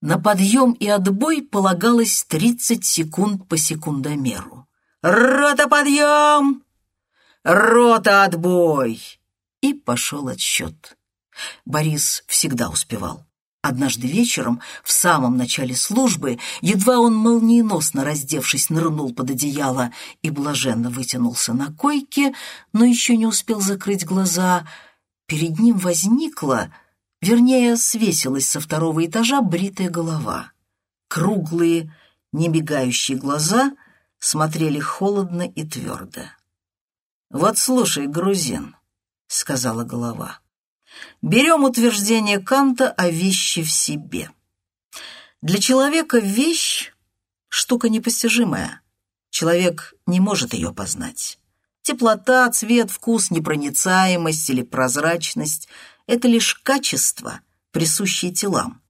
На подъем и отбой полагалось 30 секунд по секундомеру. «Рота, подъем! Рота, отбой!» И пошел отсчет. Борис всегда успевал. Однажды вечером, в самом начале службы, едва он молниеносно раздевшись, нырнул под одеяло и блаженно вытянулся на койке, но еще не успел закрыть глаза, перед ним возникла, вернее, свесилась со второго этажа бритая голова. Круглые, немигающие глаза смотрели холодно и твердо. «Вот слушай, грузин», — сказала голова, Берем утверждение Канта о вещи в себе. Для человека вещь — штука непостижимая. Человек не может ее познать. Теплота, цвет, вкус, непроницаемость или прозрачность — это лишь качества, присущие телам.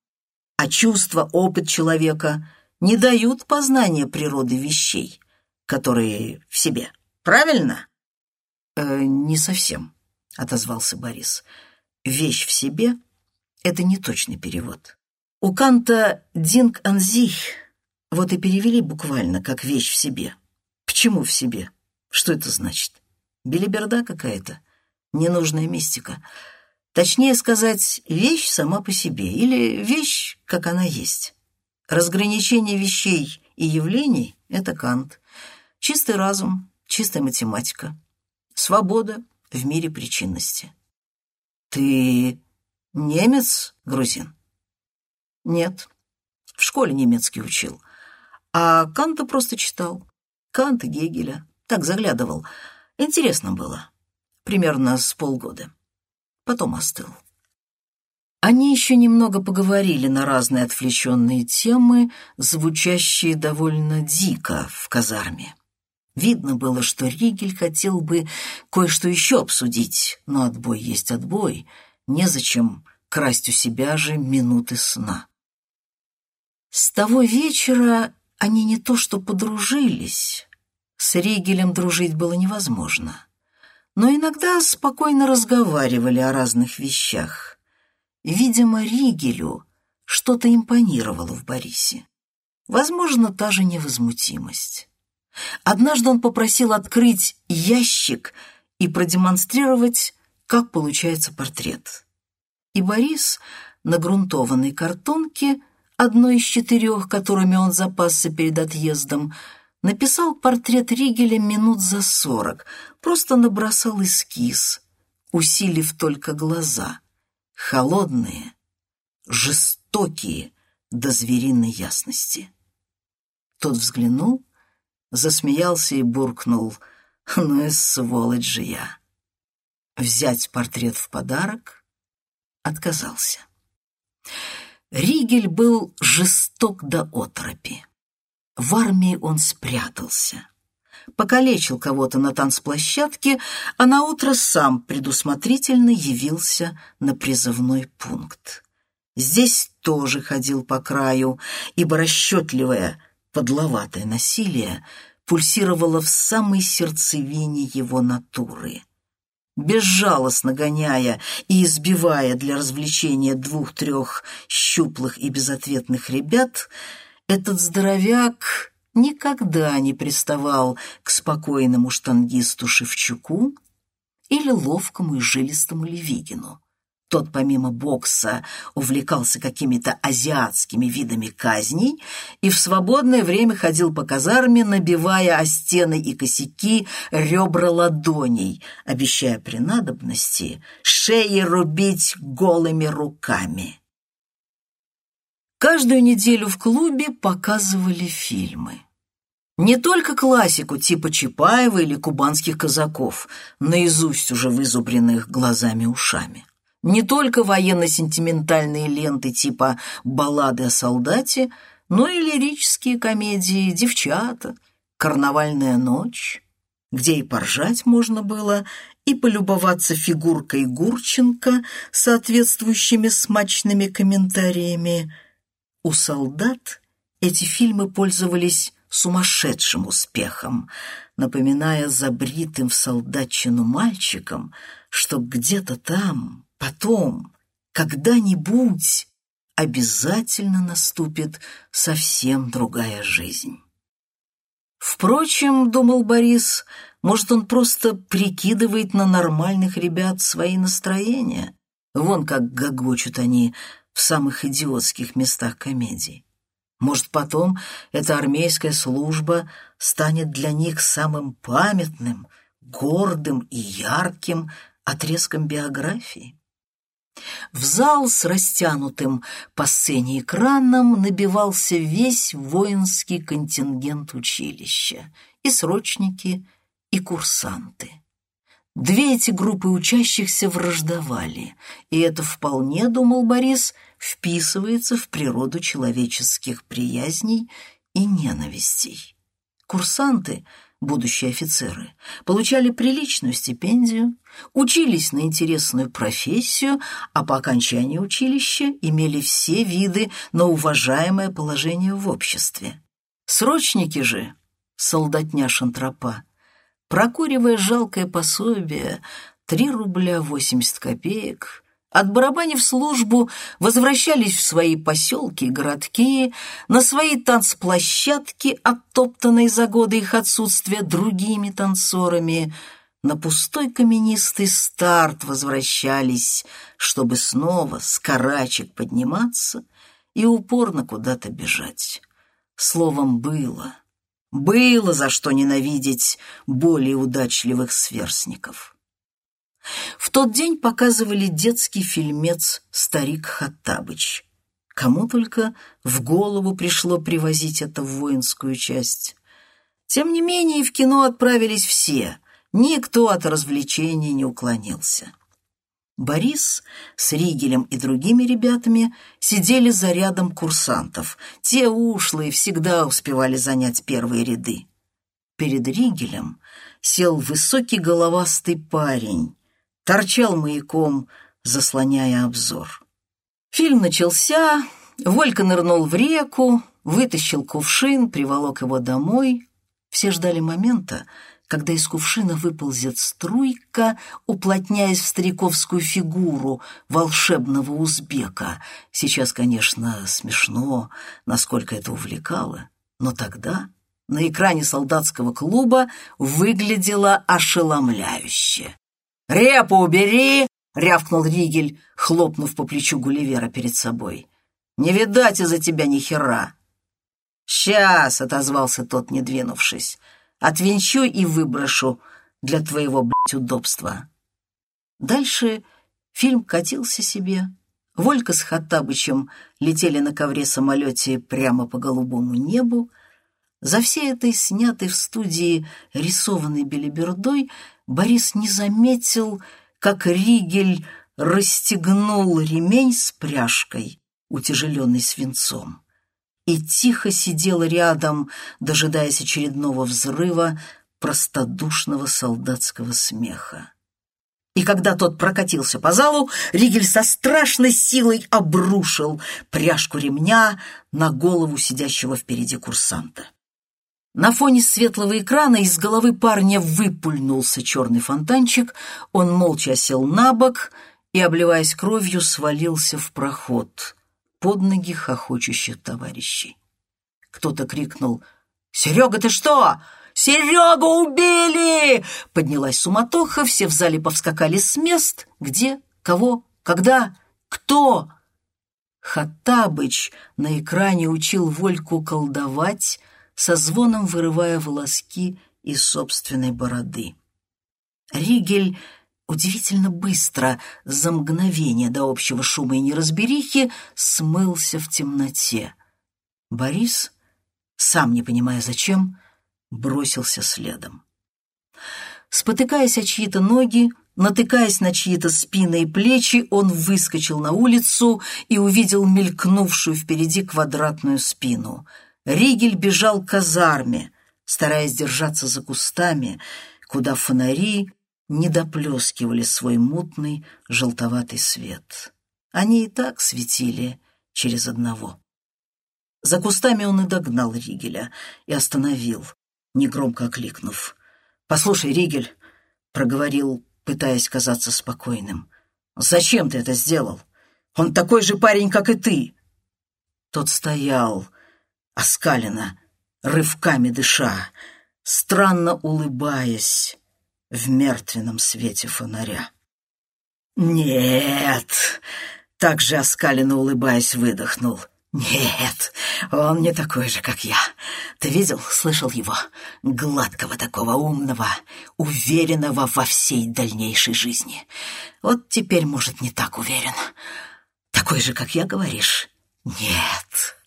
А чувства, опыт человека не дают познания природы вещей, которые в себе. Правильно? «Э, «Не совсем», — отозвался Борис. «вещь в себе» — это не точный перевод. У Канта «динг анзих» вот и перевели буквально как «вещь в себе». Почему в себе? Что это значит? Белиберда какая-то, ненужная мистика. Точнее сказать, вещь сама по себе или вещь, как она есть. Разграничение вещей и явлений — это Кант. Чистый разум, чистая математика. Свобода в мире причинности. «Ты немец, грузин?» «Нет, в школе немецкий учил, а Канта просто читал. Канта, Гегеля, так заглядывал. Интересно было. Примерно с полгода. Потом остыл». Они еще немного поговорили на разные отвлеченные темы, звучащие довольно дико в казарме. Видно было, что Ригель хотел бы кое-что еще обсудить, но отбой есть отбой, незачем красть у себя же минуты сна. С того вечера они не то что подружились, с Ригелем дружить было невозможно, но иногда спокойно разговаривали о разных вещах. Видимо, Ригелю что-то импонировало в Борисе. Возможно, та же невозмутимость. Однажды он попросил открыть ящик и продемонстрировать, как получается портрет. И Борис на грунтованной картонке, одной из четырех, которыми он запасся перед отъездом, написал портрет Ригеля минут за сорок, просто набросал эскиз, усилив только глаза, холодные, жестокие до звериной ясности. Тот взглянул засмеялся и буркнул. «Ну и сволочь же я!» Взять портрет в подарок отказался. Ригель был жесток до отропи. В армии он спрятался. Покалечил кого-то на танцплощадке, а наутро сам предусмотрительно явился на призывной пункт. Здесь тоже ходил по краю, ибо расчетливая подловатое насилие пульсировало в самой сердцевине его натуры. Безжалостно гоняя и избивая для развлечения двух-трех щуплых и безответных ребят, этот здоровяк никогда не приставал к спокойному штангисту Шевчуку или ловкому и жилистому Левигину. Тот помимо бокса увлекался какими-то азиатскими видами казней и в свободное время ходил по казарме, набивая о стены и косяки ребра ладоней, обещая при надобности шеи рубить голыми руками. Каждую неделю в клубе показывали фильмы. Не только классику типа Чапаева или кубанских казаков, наизусть уже вызубренных глазами-ушами. Не только военно-сентиментальные ленты типа «Баллады о солдате», но и лирические комедии «Девчата», «Карнавальная ночь», где и поржать можно было, и полюбоваться фигуркой Гурченко соответствующими смачными комментариями. У солдат эти фильмы пользовались сумасшедшим успехом, напоминая забритым в солдатчину мальчикам, что где-то там, Потом, когда-нибудь, обязательно наступит совсем другая жизнь. Впрочем, думал Борис, может, он просто прикидывает на нормальных ребят свои настроения. Вон как гогочут они в самых идиотских местах комедий. Может, потом эта армейская служба станет для них самым памятным, гордым и ярким отрезком биографии? В зал с растянутым по сцене экраном набивался весь воинский контингент училища, и срочники, и курсанты. Две эти группы учащихся враждовали, и это вполне, думал Борис, вписывается в природу человеческих приязней и ненавистей. Курсанты — будущие офицеры, получали приличную стипендию, учились на интересную профессию, а по окончании училища имели все виды на уважаемое положение в обществе. Срочники же, солдатня шантропа, прокуривая жалкое пособие, три рубля восемьдесят копеек — Отбарабанив службу, возвращались в свои поселки и городки, на свои танцплощадки, оттоптанные за годы их отсутствия другими танцорами, на пустой каменистый старт возвращались, чтобы снова с карачек подниматься и упорно куда-то бежать. Словом, было, было за что ненавидеть более удачливых сверстников. В тот день показывали детский фильмец «Старик Хаттабыч». Кому только в голову пришло привозить это в воинскую часть. Тем не менее, в кино отправились все, никто от развлечений не уклонился. Борис с Ригелем и другими ребятами сидели за рядом курсантов. Те ушлые всегда успевали занять первые ряды. Перед Ригелем сел высокий головастый парень, торчал маяком, заслоняя обзор. Фильм начался, Волька нырнул в реку, вытащил кувшин, приволок его домой. Все ждали момента, когда из кувшина выползет струйка, уплотняясь в стариковскую фигуру волшебного узбека. Сейчас, конечно, смешно, насколько это увлекало, но тогда на экране солдатского клуба выглядело ошеломляюще. «Репу убери!» — рявкнул Ригель, хлопнув по плечу Гулливера перед собой. «Не видать из-за тебя ни хера!» «Сейчас!» — отозвался тот, не двинувшись. «Отвинчу и выброшу для твоего, блядь, удобства». Дальше фильм катился себе. Волька с Хаттабычем летели на ковре-самолете прямо по голубому небу. За всей этой снятой в студии рисованной белибердой Борис не заметил, как Ригель расстегнул ремень с пряжкой, утяжеленный свинцом, и тихо сидел рядом, дожидаясь очередного взрыва простодушного солдатского смеха. И когда тот прокатился по залу, Ригель со страшной силой обрушил пряжку ремня на голову сидящего впереди курсанта. На фоне светлого экрана из головы парня выпульнулся черный фонтанчик, он молча сел на бок и, обливаясь кровью, свалился в проход под ноги хохочущих товарищей. Кто-то крикнул «Серега, ты что? Серегу убили!» Поднялась суматоха, все в зале повскакали с мест. Где? Кого? Когда? Кто? Хаттабыч на экране учил Вольку колдовать, со звоном вырывая волоски из собственной бороды. Ригель удивительно быстро, за мгновение до общего шума и неразберихи, смылся в темноте. Борис, сам не понимая зачем, бросился следом. Спотыкаясь о чьи-то ноги, натыкаясь на чьи-то спины и плечи, он выскочил на улицу и увидел мелькнувшую впереди квадратную спину — Ригель бежал к казарме, стараясь держаться за кустами, куда фонари не доплескивали свой мутный желтоватый свет. Они и так светили через одного. За кустами он и догнал Ригеля и остановил, негромко окликнув. «Послушай, Ригель», — проговорил, пытаясь казаться спокойным, — «зачем ты это сделал? Он такой же парень, как и ты. Тот стоял, оскаленно, рывками дыша, странно улыбаясь в мертвенном свете фонаря. «Нет!» — так же оскаленно улыбаясь выдохнул. «Нет, он не такой же, как я. Ты видел, слышал его? Гладкого такого, умного, уверенного во всей дальнейшей жизни. Вот теперь, может, не так уверен. Такой же, как я, говоришь? Нет,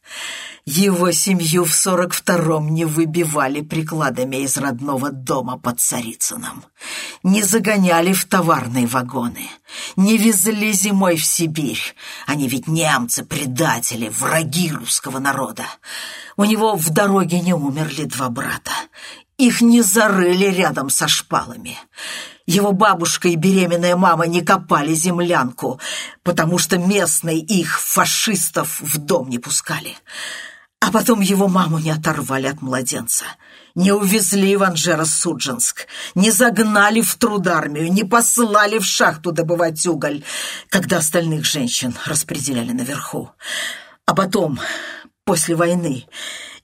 его семью в сорок втором не выбивали прикладами из родного дома под Царицыном, не загоняли в товарные вагоны, не везли зимой в Сибирь. Они ведь немцы, предатели, враги русского народа. У него в дороге не умерли два брата. Их не зарыли рядом со шпалами. Его бабушка и беременная мама не копали землянку, потому что местные их, фашистов, в дом не пускали. А потом его маму не оторвали от младенца, не увезли в Анжеро-Судженск, не загнали в трудармию, не послали в шахту добывать уголь, когда остальных женщин распределяли наверху. А потом, после войны,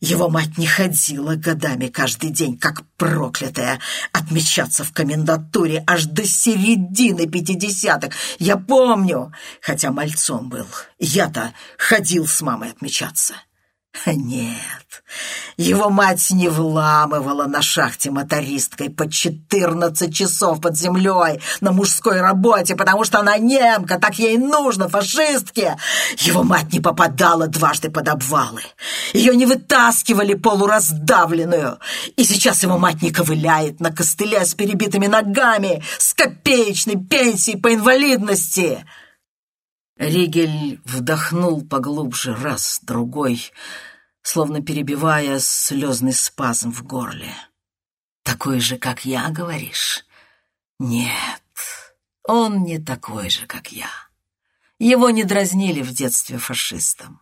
его мать не ходила годами каждый день, как проклятая, отмечаться в комендатуре аж до середины пятидесятых. Я помню, хотя мальцом был. Я-то ходил с мамой отмечаться. Нет, его мать не вламывала на шахте мотористкой по четырнадцать часов под землей на мужской работе, потому что она немка, так ей нужно, фашистке. Его мать не попадала дважды под обвалы. Ее не вытаскивали полураздавленную. И сейчас его мать не ковыляет на костыле с перебитыми ногами, с копеечной пенсией по инвалидности. Ригель вдохнул поглубже раз, другой, словно перебивая слезный спазм в горле. «Такой же, как я, говоришь?» «Нет, он не такой же, как я. Его не дразнили в детстве фашистом.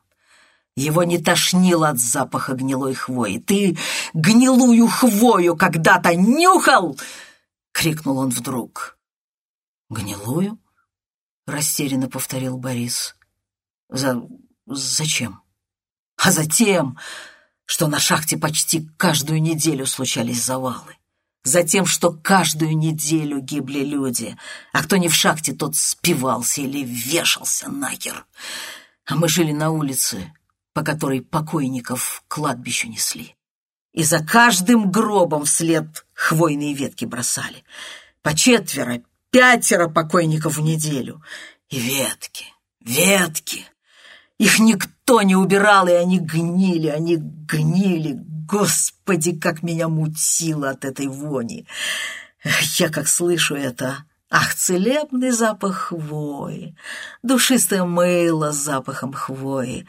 Его не тошнило от запаха гнилой хвои. Ты гнилую хвою когда-то нюхал!» — крикнул он вдруг. «Гнилую?» Растерянно повторил Борис. За... зачем? А затем, что на шахте почти каждую неделю случались завалы. Затем, что каждую неделю гибли люди, а кто не в шахте, тот спивался или вешался нахер. А мы жили на улице, по которой покойников к кладбищу несли. И за каждым гробом вслед хвойные ветки бросали. По четверо, пятеро покойников в неделю. И ветки, ветки. Их никто не убирал, и они гнили, они гнили. Господи, как меня мутило от этой вони. Я как слышу это, ах, целебный запах хвои, душистое мыло с запахом хвои.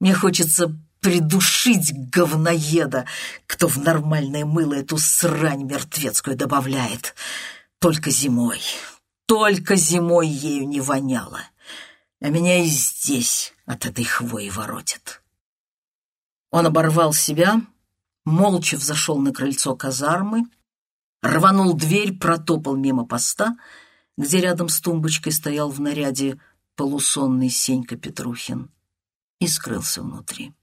Мне хочется придушить говноеда, кто в нормальное мыло эту срань мертвецкую добавляет. Только зимой, только зимой ею не воняло. А меня и здесь от этой хвои воротит. Он оборвал себя, молча взошел на крыльцо казармы, рванул дверь, протопал мимо поста, где рядом с тумбочкой стоял в наряде полусонный Сенька Петрухин, и скрылся внутри.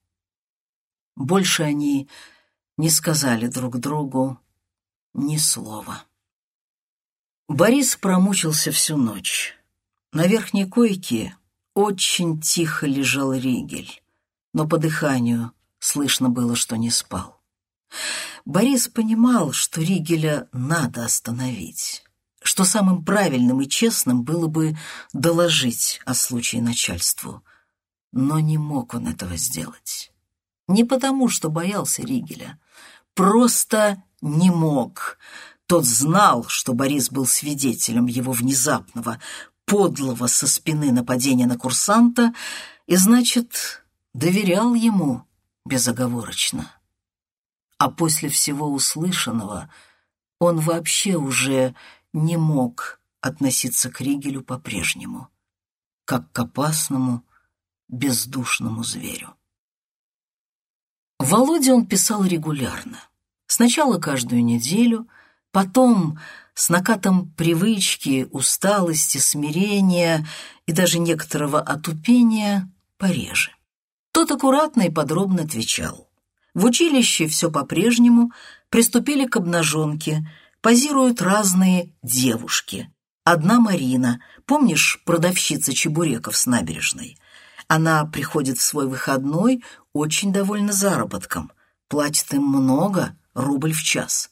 Больше они не сказали друг другу ни слова. Борис промучился всю ночь. На верхней койке очень тихо лежал Ригель, но по дыханию слышно было, что не спал. Борис понимал, что Ригеля надо остановить, что самым правильным и честным было бы доложить о случае начальству, но не мог он этого сделать. Не потому, что боялся Ригеля, просто не мог, тот знал, что Борис был свидетелем его внезапного, подлого со спины нападения на курсанта и, значит, доверял ему безоговорочно. А после всего услышанного он вообще уже не мог относиться к Ригелю по-прежнему, как к опасному, бездушному зверю. Володе он писал регулярно. Сначала каждую неделю, Потом, с накатом привычки, усталости, смирения и даже некоторого отупения, пореже. То Тот аккуратно и подробно отвечал. В училище все по-прежнему, приступили к обнаженке, позируют разные девушки. Одна Марина, помнишь, продавщица чебуреков с набережной? Она приходит в свой выходной, очень довольна заработком. Платит им много, рубль в час.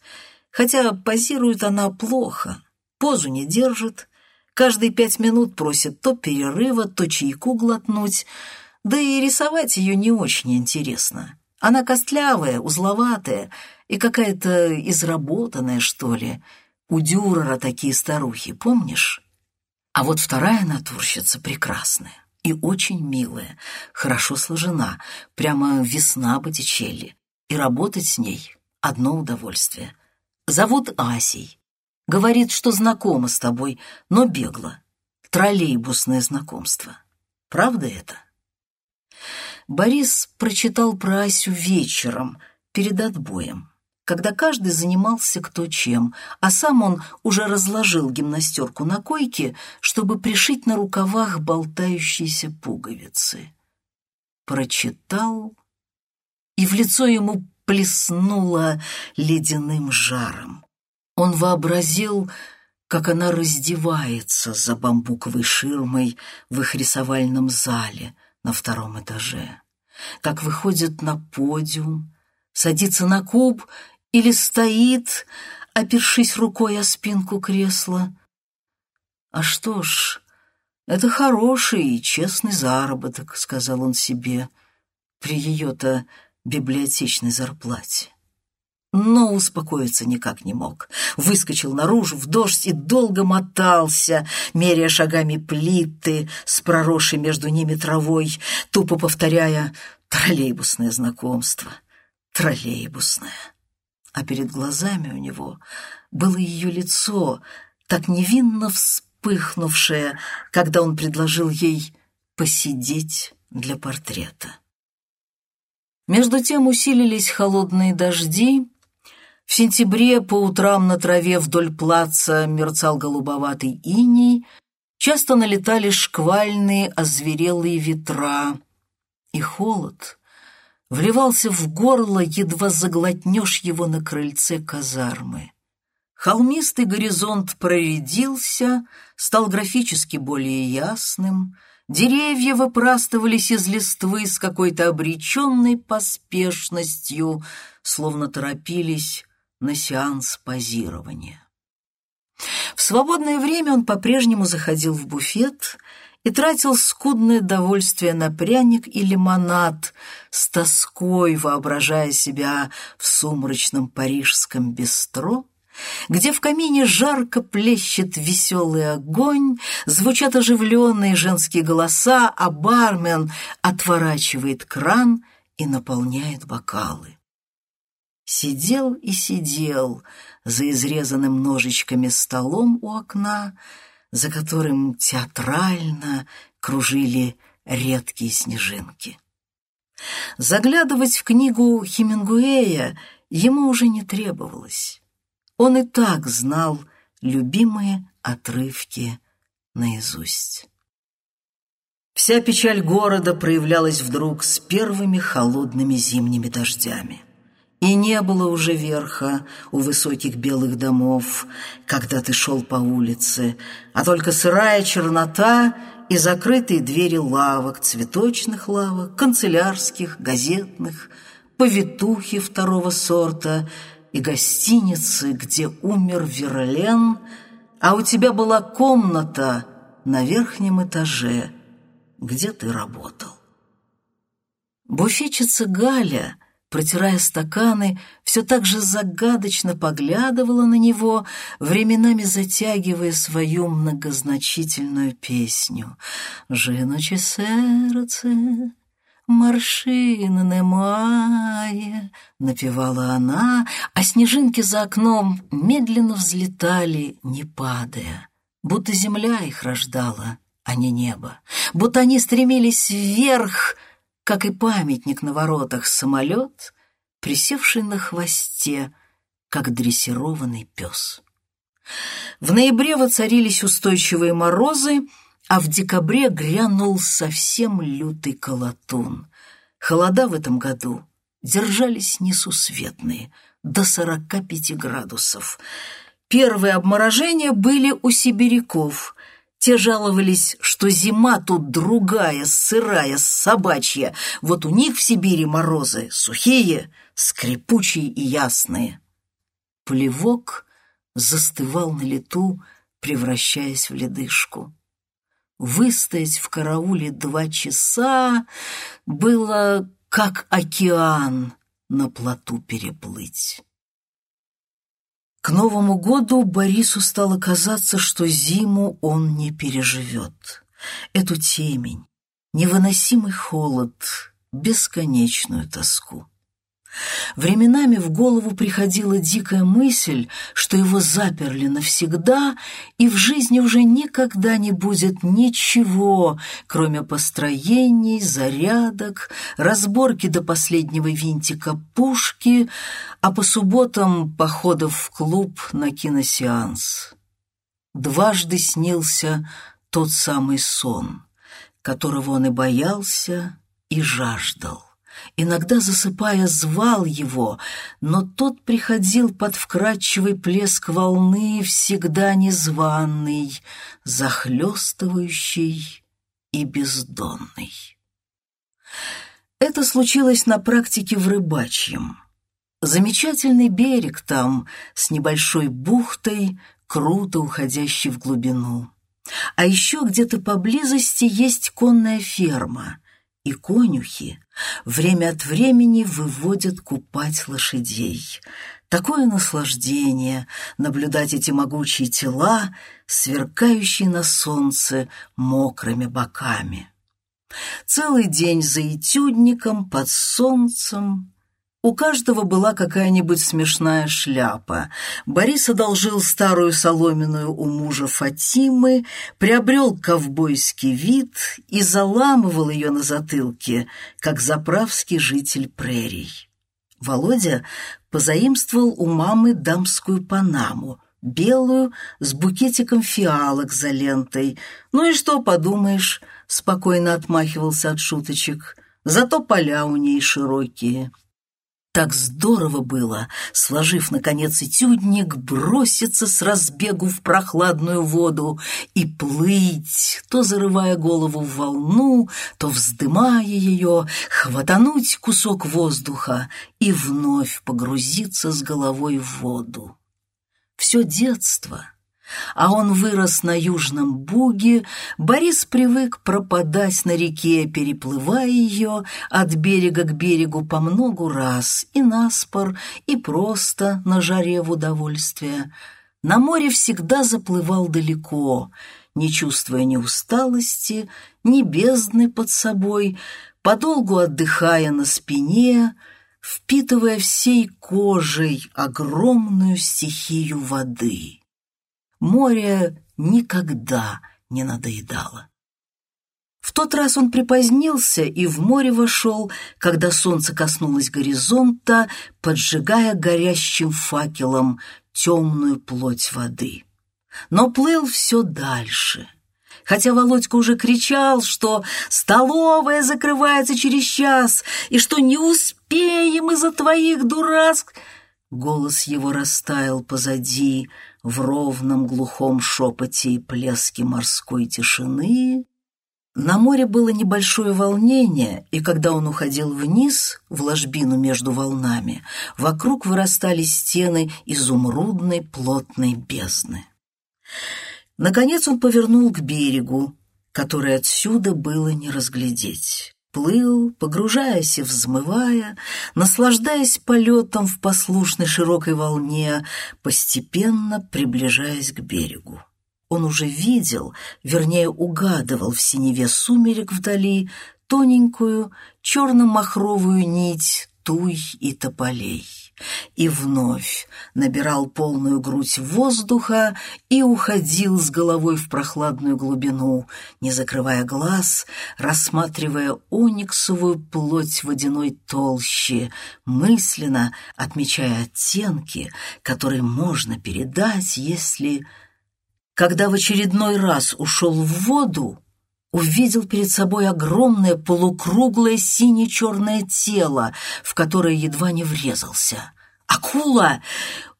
Хотя позирует она плохо, позу не держит, каждые пять минут просит то перерыва, то чайку глотнуть, да и рисовать ее не очень интересно. Она костлявая, узловатая и какая-то изработанная, что ли. У Дюрера такие старухи, помнишь? А вот вторая натурщица прекрасная и очень милая, хорошо сложена, прямо весна Боттичелли. И работать с ней — одно удовольствие. Зовут Асей. Говорит, что знакома с тобой, но бегло. Троллейбусное знакомство. Правда это? Борис прочитал про Асю вечером, перед отбоем, когда каждый занимался кто чем, а сам он уже разложил гимнастерку на койке, чтобы пришить на рукавах болтающиеся пуговицы. Прочитал, и в лицо ему плеснуло ледяным жаром. Он вообразил, как она раздевается за бамбуковой ширмой в их рисовальном зале на втором этаже, как выходит на подиум, садится на куб или стоит, опершись рукой о спинку кресла. А что ж, это хороший и честный заработок, сказал он себе, при ее-то библиотечной зарплате. Но успокоиться никак не мог. Выскочил наружу в дождь и долго мотался, меряя шагами плиты с проросшей между ними травой, тупо повторяя «троллейбусное знакомство, троллейбусное». А перед глазами у него было ее лицо, так невинно вспыхнувшее, когда он предложил ей посидеть для портрета. Между тем усилились холодные дожди, в сентябре по утрам на траве вдоль плаца мерцал голубоватый иней, часто налетали шквальные озверелые ветра, и холод вливался в горло, едва заглотнешь его на крыльце казармы. Холмистый горизонт проредился, стал графически более ясным, деревья выпрастывались из листвы с какой-то обреченной поспешностью, словно торопились на сеанс позирования. В свободное время он по-прежнему заходил в буфет и тратил скудное довольствие на пряник и лимонад, с тоской воображая себя в сумрачном парижском бистро, где в камине жарко плещет веселый огонь, звучат оживленные женские голоса, а бармен отворачивает кран и наполняет бокалы сидел и сидел за изрезанным ножичками столом у окна, за которым театрально кружили редкие снежинки. Заглядывать в книгу Хемингуэя ему уже не требовалось. Он и так знал любимые отрывки наизусть. Вся печаль города проявлялась вдруг с первыми холодными зимними дождями. И не было уже верха у высоких белых домов, когда ты шел по улице, а только сырая чернота и закрытые двери лавок, цветочных лавок, канцелярских, газетных, повитухи второго сорта и гостиницы, где умер Верлен, а у тебя была комната на верхнем этаже, где ты работал. Буфетчица Галя — протирая стаканы, все так же загадочно поглядывала на него, временами затягивая свою многозначительную песню. «Жіноче сердце, маршин немає», — напевала она, а снежинки за окном медленно взлетали, не падая, будто земля их рождала, а не небо, будто они стремились вверх — как и памятник на воротах самолет, присевший на хвосте, как дрессированный пес. В ноябре воцарились устойчивые морозы, а в декабре грянул совсем лютый колотун. Холода в этом году держались несусветные, до 45 градусов. Первые обморожения были у сибиряков. Те жаловались, что зима тут другая, сырая, собачья. Вот у них в Сибири морозы сухие, скрипучие и ясные. Плевок застывал на лету, превращаясь в ледышку. Выстоять в карауле два часа было как океан на плоту переплыть. К Новому году Борису стало казаться, что зиму он не переживет. Эту темень, невыносимый холод, бесконечную тоску. Временами в голову приходила дикая мысль, что его заперли навсегда, и в жизни уже никогда не будет ничего, кроме построений, зарядок, разборки до последнего винтика пушки, а по субботам походов в клуб на киносеанс. Дважды снился тот самый сон, которого он и боялся, и жаждал. Иногда, засыпая, звал его, но тот приходил под вкрадчивый плеск волны, всегда незваный, захлестывающий и бездонный. Это случилось на практике в Рыбачьем. Замечательный берег там, с небольшой бухтой, круто уходящей в глубину. А еще где-то поблизости есть конная ферма — и конюхи время от времени выводят купать лошадей. Такое наслаждение наблюдать эти могучие тела, сверкающие на солнце мокрыми боками. Целый день за этюдником, под солнцем, у каждого была какая-нибудь смешная шляпа. Борис одолжил старую соломенную у мужа Фатимы, приобрел ковбойский вид и заламывал ее на затылке, как заправский житель прерий. Володя позаимствовал у мамы дамскую панаму, белую, с букетиком фиалок за лентой. «Ну и что, подумаешь?» — спокойно отмахивался от шуточек. «Зато поля у ней широкие». Так здорово было, сложив, наконец, этюдник, броситься с разбегу в прохладную воду и плыть, то зарывая голову в волну, то вздымая ее, хватануть кусок воздуха и вновь погрузиться с головой в воду. Все детство — а он вырос на Южном Буге, Борис привык пропадать на реке, переплывая ее от берега к берегу по многу раз, и наспор, и просто на жаре в удовольствие. На море всегда заплывал далеко, не чувствуя ни усталости, ни бездны под собой, подолгу отдыхая на спине, впитывая всей кожей огромную стихию воды море никогда не надоедало. В тот раз он припозднился и в море вошел, когда солнце коснулось горизонта, поджигая горящим факелом темную плоть воды. Но плыл все дальше. Хотя Володька уже кричал, что столовая закрывается через час, и что не успеем из-за твоих дурацк... Голос его растаял позади, в ровном глухом шепоте и плеске морской тишины. На море было небольшое волнение, и когда он уходил вниз, в ложбину между волнами, вокруг вырастали стены изумрудной плотной бездны. Наконец он повернул к берегу, который отсюда было не разглядеть плыл, погружаясь и взмывая, наслаждаясь полетом в послушной широкой волне, постепенно приближаясь к берегу. Он уже видел, вернее угадывал в синеве сумерек вдали тоненькую черно-махровую нить туй и тополей и вновь набирал полную грудь воздуха и уходил с головой в прохладную глубину, не закрывая глаз, рассматривая ониксовую плоть водяной толщи, мысленно отмечая оттенки, которые можно передать, если... Когда в очередной раз ушел в воду, увидел перед собой огромное полукруглое сине-черное тело, в которое едва не врезался. «Акула!»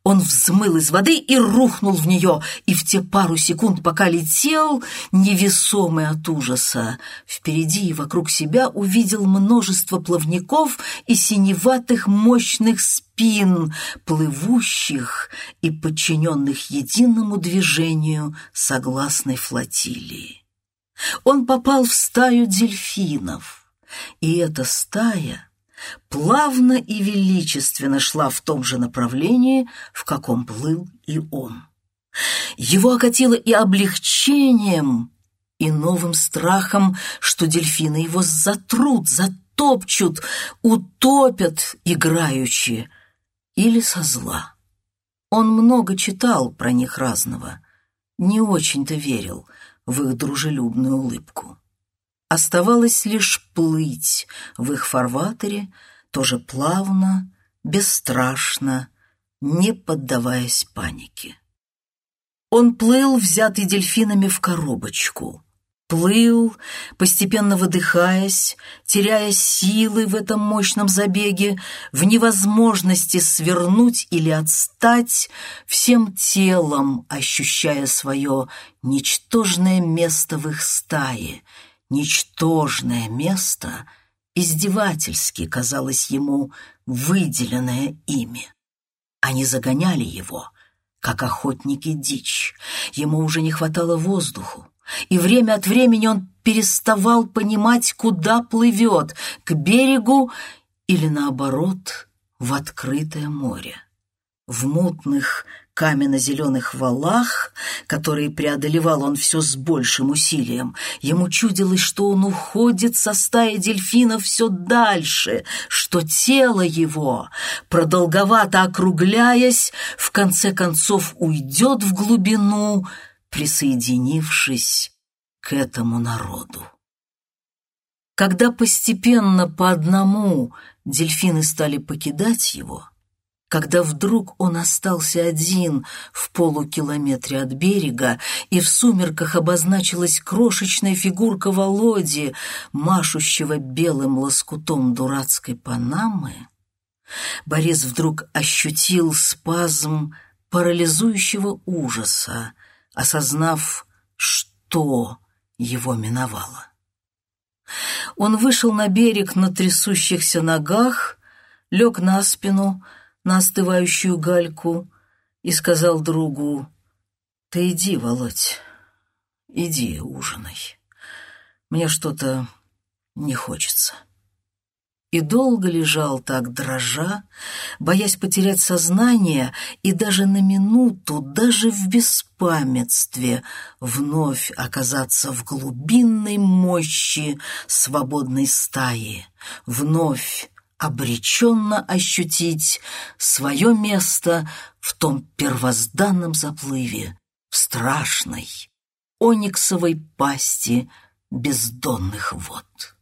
Он взмыл из воды и рухнул в нее, и в те пару секунд, пока летел, невесомый от ужаса, впереди и вокруг себя увидел множество плавников и синеватых мощных спин, плывущих и подчиненных единому движению согласной флотилии. Он попал в стаю дельфинов, и эта стая — плавно и величественно шла в том же направлении, в каком плыл и он. Его окатило и облегчением, и новым страхом, что дельфины его затрут, затопчут, утопят играючи или со зла. Он много читал про них разного, не очень-то верил в их дружелюбную улыбку. Оставалось лишь плыть в их фарватере, тоже плавно, бесстрашно, не поддаваясь панике. Он плыл, взятый дельфинами в коробочку. Плыл, постепенно выдыхаясь, теряя силы в этом мощном забеге, в невозможности свернуть или отстать, всем телом ощущая свое ничтожное место в их стае — ничтожное место, издевательски казалось ему выделенное ими. Они загоняли его, как охотники дичь. Ему уже не хватало воздуху, и время от времени он переставал понимать, куда плывет, к берегу или, наоборот, в открытое море. В мутных каменно-зеленых валах, которые преодолевал он все с большим усилием, ему чудилось, что он уходит со стаи дельфинов все дальше, что тело его, продолговато округляясь, в конце концов уйдет в глубину, присоединившись к этому народу. Когда постепенно по одному дельфины стали покидать его — когда вдруг он остался один в полукилометре от берега, и в сумерках обозначилась крошечная фигурка Володи, машущего белым лоскутом дурацкой панамы, Борис вдруг ощутил спазм парализующего ужаса, осознав, что его миновало. Он вышел на берег на трясущихся ногах, лег на спину, на остывающую гальку и сказал другу, «Ты иди, Володь, иди ужинай. Мне что-то не хочется». И долго лежал так дрожа, боясь потерять сознание и даже на минуту, даже в беспамятстве, вновь оказаться в глубинной мощи свободной стаи, вновь обреченно ощутить свое место в том первозданном заплыве, в страшной ониксовой пасти бездонных вод.